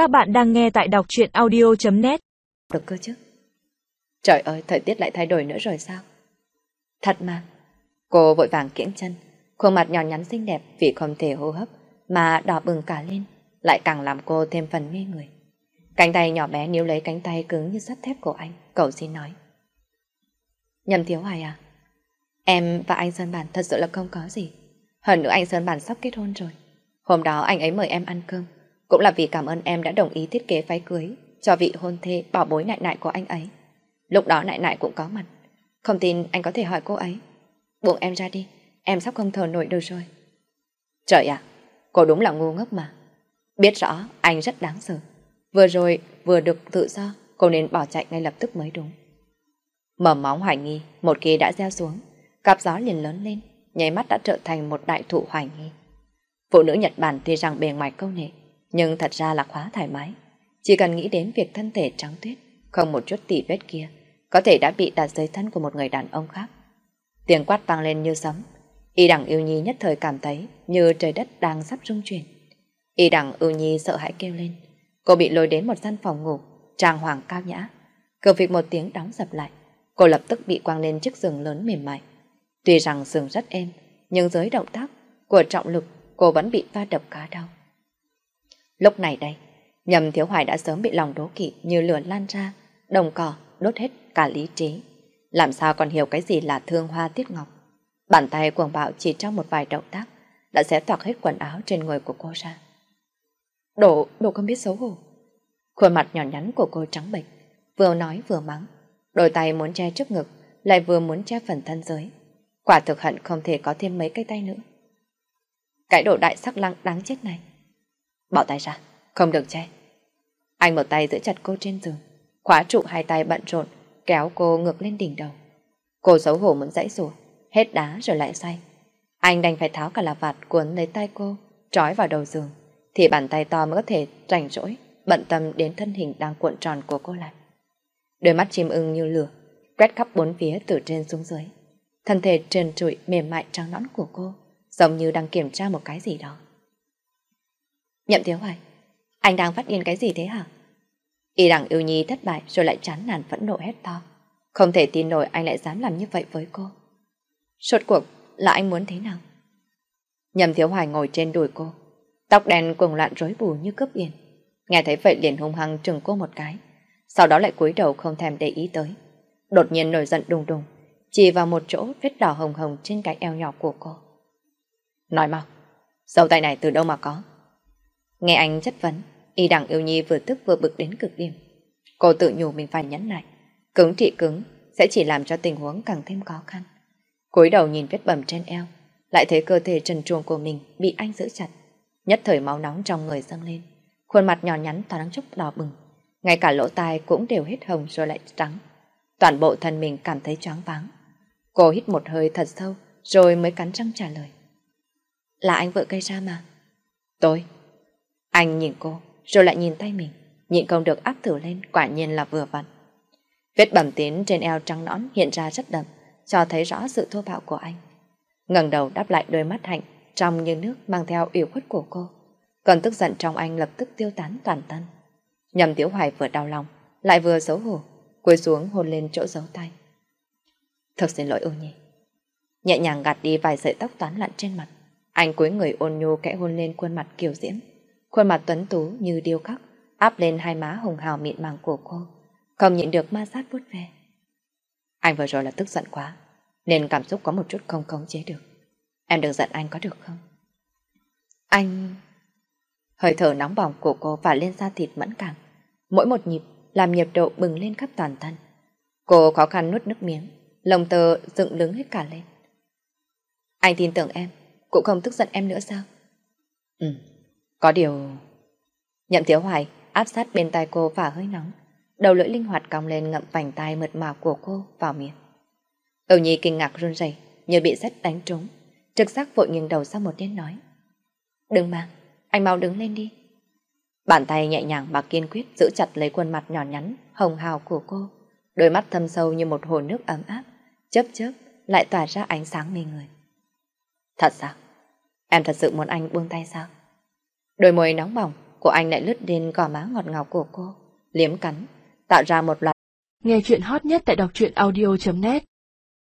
Các bạn đang nghe tại đọc truyện audio.net Được cơ chứ? Trời ơi, thời tiết lại thay đổi nữa rồi sao? Thật mà. Cô vội vàng kiễng chân, khuôn mặt nhỏ nhắn xinh đẹp vì không thể hô hấp mà đỏ bừng cả lên, lại càng làm cô thêm phần mê người. Cánh tay nhỏ bé níu lấy cánh tay cứng như sắt thép của anh, cậu xin nói. Nhầm thiếu hoài à? Em và anh Sơn Bản thật sự là không có gì. Hơn nữa anh Sơn Bản sắp kết hôn rồi. Hôm đó anh ấy mời em ăn cơm, cũng là vì cảm ơn em đã đồng ý thiết kế váy cưới cho vị hôn thê bảo bối nại nại của anh ấy. Lúc đó nại nại cũng có mặt. Không tin anh có thể hỏi cô ấy. Buông em ra đi, em sắp không thở nổi được rồi. Trời ạ, cô đúng là ngu ngốc mà. Biết rõ anh rất đáng sợ. Vừa rồi vừa được tự do, cô nên bỏ chạy ngay lập tức mới đúng. Mầm móng hoài nghi, một khi đã gieo xuống, cặp gió liền lớn lên, nháy mắt đã trở thành một đại thụ hoài nghi. Phụ nữ Nhật Bản tuy rằng bề ngoài câu nệ, nhưng thật ra là quá thoải mái. Chỉ cần nghĩ đến việc thân thể trắng tuyết, không một chút tỉ vết kia, có thể đã bị đặt dưới thân của một người đàn ông khác. Tiếng quát vang lên như sấm. Y đẳng yêu nhi nhất thời cảm thấy như trời đất đang sắp rung chuyển. Y đẳng yêu nhi sợ hãi kêu lên. Cô bị lôi đến một gian phòng ngủ, trang hoàng cao nhã. Cửa việc một tiếng đóng dập lại. Cô lập tức bị quăng lên chiếc giường lớn mềm mại. Tuy rằng giường rất êm, nhưng dưới động tác của trọng lực cô vẫn bị va đập khá đau. Lúc này đây, nhầm thiếu hoài đã sớm bị lòng đố kỵ như lửa lan ra, đồng cỏ đốt hết cả lý trí. Làm sao còn hiểu cái gì là thương hoa tiết ngọc. Bàn tay cuồng bạo chỉ trong một vài động tác đã xé toạc hết quần áo trên người của cô ra. Đồ, đồ không biết xấu hổ. Khuôn mặt nhỏ nhắn của cô trắng bệch, vừa nói vừa mắng. Đôi tay muốn che trước ngực, lại vừa muốn che phần thân dưới. Quả thực hận không thể có thêm mấy cây tay nữa. Cái đồ đại sắc lăng đáng chết này. Bỏ tay ra, không được che. Anh một tay giữ chặt cô trên giường, khóa trụ hai tay bận rộn, kéo cô ngược lên đỉnh đầu. Cô xấu hổ muốn dãy rủa, hết đá rồi lại say. Anh đành phải tháo cả lạp vạt cuốn lấy tay cô, trói vào đầu giường, thì bàn tay to mới có thể rảnh rỗi, bận tâm đến thân hình đang cuộn tròn của cô lại. Đôi mắt chim ưng như lửa, quét khắp bốn phía từ trên xuống dưới. Thân thể trần trụi mềm mại trắng nõn của cô, giống như đang kiểm tra một cái gì đó. Nhậm thiếu hoài, anh đang phát điên cái gì thế hả? Y đằng yêu nhi thất bại rồi lại chán nản phẫn nộ hét to. Không thể tin nổi anh lại dám làm như vậy với cô. Suốt cuộc là anh muốn thế nào? Nhậm thiếu hoài ngồi trên đùi cô. Tóc đen cuồng loạn rối bù như cướp biển. Nghe thấy vậy liền hung hăng trừng cô một cái. Sau đó lại cúi đầu không thèm để ý tới. Đột nhiên nổi giận đùng đùng. Chỉ vào một chỗ vết đỏ hồng hồng trên cái eo nhỏ của cô. Nói mau, dấu tay này từ đâu mà có? Nghe anh chất vấn, y đằng yêu nhi vừa tức vừa bực đến cực điểm. Cô tự nhủ mình phải nhẫn nại. Cứng trị cứng sẽ chỉ làm cho tình huống càng thêm khó khăn. cúi đầu nhìn vết bầm trên eo, lại thấy cơ thể trần truồng của mình bị anh giữ chặt. Nhất thời máu nóng trong người dâng lên. Khuôn mặt nhỏ nhắn thoáng chốc đỏ bừng. Ngay cả lỗ tai cũng đều hết hồng rồi lại trắng. Toàn bộ thân mình cảm thấy choáng váng. Cô hít một hơi thật sâu rồi mới cắn răng trả lời. Là anh vợ gây ra mà. Tôi. Anh nhìn cô, rồi lại nhìn tay mình. Nhịn không được áp thử lên, quả nhiên là vừa vặn. Vết bầm tím trên eo trắng nõn hiện ra rất đậm, cho thấy rõ sự thô bạo của anh. ngẩng đầu đáp lại đôi mắt hạnh, trong như nước mang theo ủy khuất của cô. Còn tức giận trong anh lập tức tiêu tán toàn thân. Nhầm Tiểu Hoài vừa đau lòng, lại vừa xấu hổ, cúi xuống hôn lên chỗ giấu tay. Thật xin lỗi ưu nhi. Nhẹ nhàng gạt đi vài sợi tóc toán lặn trên mặt. Anh cúi người ôn nhu kẽ hôn lên khuôn mặt kiều diễm. Khuôn mặt tuấn tú như điêu khắc, áp lên hai má hồng hào mịn màng của cô. Không nhịn được ma sát vuốt ve. Anh vừa rồi là tức giận quá, nên cảm xúc có một chút không khống chế được. Em đừng giận anh có được không? Anh... Hơi thở nóng bỏng của cô phả lên da thịt mẫn cảm. Mỗi một nhịp làm nhiệt độ bừng lên khắp toàn thân. Cô khó khăn nuốt nước miếng, lồng tờ dựng đứng hết cả lên. Anh tin tưởng em, cũng không tức giận em nữa sao? Ừ, có điều... Nhậm Thiếu Hoài áp sát bên tai cô và hơi nóng, đầu lưỡi linh hoạt cong lên ngậm vành tai mượt mà của cô vào miệng. Âu Nhi kinh ngạc run rẩy như bị sét đánh trúng, trực giác vội nghiêng đầu sang một tiếng nói. Đừng mà, anh mau đứng lên đi. Bàn tay nhẹ nhàng mà kiên quyết giữ chặt lấy khuôn mặt nhỏ nhắn, hồng hào của cô, đôi mắt thâm sâu như một hồ nước ấm áp, chớp chớp lại tỏa ra ánh sáng mê người. Thật sao? Em thật sự muốn anh buông tay sao? Đôi môi nóng bỏng, của anh lại lướt đến gò má ngọt ngào của cô, liếm cắn, tạo ra một loạt. Nghe chuyện hot nhất tại đọc truyện audio.net